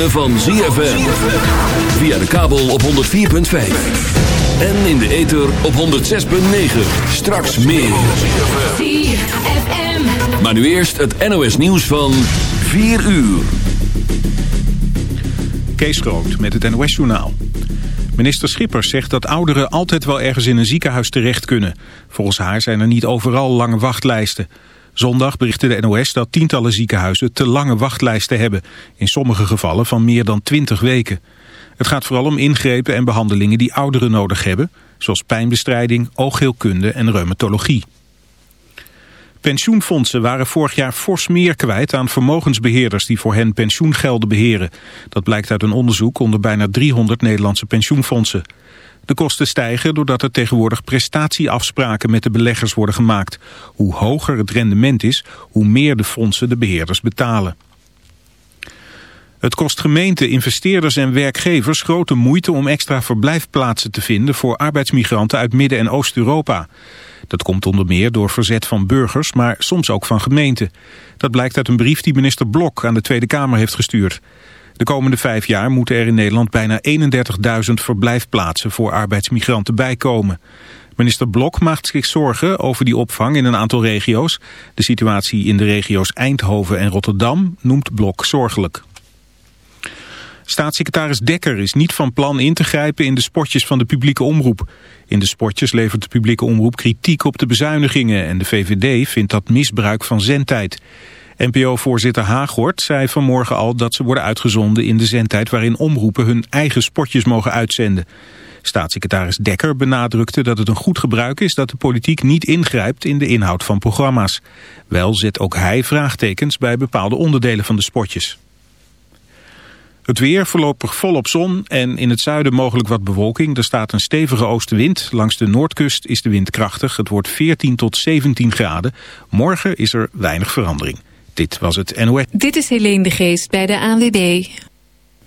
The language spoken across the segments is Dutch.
ritme van ZFM. Via de kabel op 104.5. En in de ether op 106.9. Straks meer. ZFM. Maar nu eerst het NOS nieuws van 4 uur. Kees Groot met het NOS journaal. Minister Schippers zegt dat ouderen altijd wel ergens in een ziekenhuis terecht kunnen. Volgens haar zijn er niet overal lange wachtlijsten. Zondag berichtte de NOS dat tientallen ziekenhuizen te lange wachtlijsten hebben. In sommige gevallen van meer dan 20 weken. Het gaat vooral om ingrepen en behandelingen die ouderen nodig hebben. Zoals pijnbestrijding, oogheelkunde en reumatologie. Pensioenfondsen waren vorig jaar fors meer kwijt aan vermogensbeheerders die voor hen pensioengelden beheren. Dat blijkt uit een onderzoek onder bijna 300 Nederlandse pensioenfondsen. De kosten stijgen doordat er tegenwoordig prestatieafspraken met de beleggers worden gemaakt. Hoe hoger het rendement is, hoe meer de fondsen de beheerders betalen. Het kost gemeenten, investeerders en werkgevers grote moeite om extra verblijfplaatsen te vinden voor arbeidsmigranten uit Midden- en Oost-Europa. Dat komt onder meer door verzet van burgers, maar soms ook van gemeenten. Dat blijkt uit een brief die minister Blok aan de Tweede Kamer heeft gestuurd. De komende vijf jaar moeten er in Nederland bijna 31.000 verblijfplaatsen voor arbeidsmigranten bijkomen. Minister Blok maakt zich zorgen over die opvang in een aantal regio's. De situatie in de regio's Eindhoven en Rotterdam noemt Blok zorgelijk. Staatssecretaris Dekker is niet van plan in te grijpen in de spotjes van de publieke omroep. In de spotjes levert de publieke omroep kritiek op de bezuinigingen en de VVD vindt dat misbruik van zendtijd. NPO-voorzitter Hagort zei vanmorgen al dat ze worden uitgezonden in de zendtijd waarin omroepen hun eigen spotjes mogen uitzenden. Staatssecretaris Dekker benadrukte dat het een goed gebruik is dat de politiek niet ingrijpt in de inhoud van programma's. Wel zet ook hij vraagtekens bij bepaalde onderdelen van de spotjes. Het weer voorlopig volop zon en in het zuiden mogelijk wat bewolking. Er staat een stevige oostenwind. Langs de noordkust is de wind krachtig. Het wordt 14 tot 17 graden. Morgen is er weinig verandering. Dit was het NOS. Dit is Helene de Geest bij de ANWB.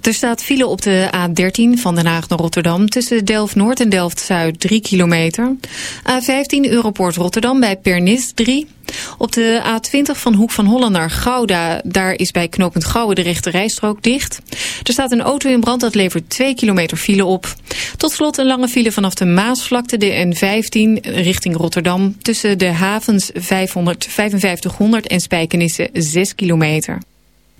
Er staat file op de A13 van Den Haag naar Rotterdam... tussen Delft-Noord en Delft-Zuid 3 kilometer. A15 Europort Rotterdam bij Pernis 3. Op de A20 van Hoek van Holland naar Gouda... daar is bij knooppunt Gouwen de rechte rijstrook dicht. Er staat een auto in brand, dat levert 2 kilometer file op. Tot slot een lange file vanaf de Maasvlakte, de N15 richting Rotterdam... tussen de havens 500, 5500 en Spijkenisse 6 kilometer.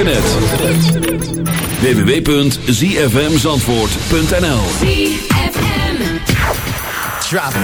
internet. www.zfmzandvoort.nl Drop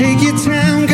Take your time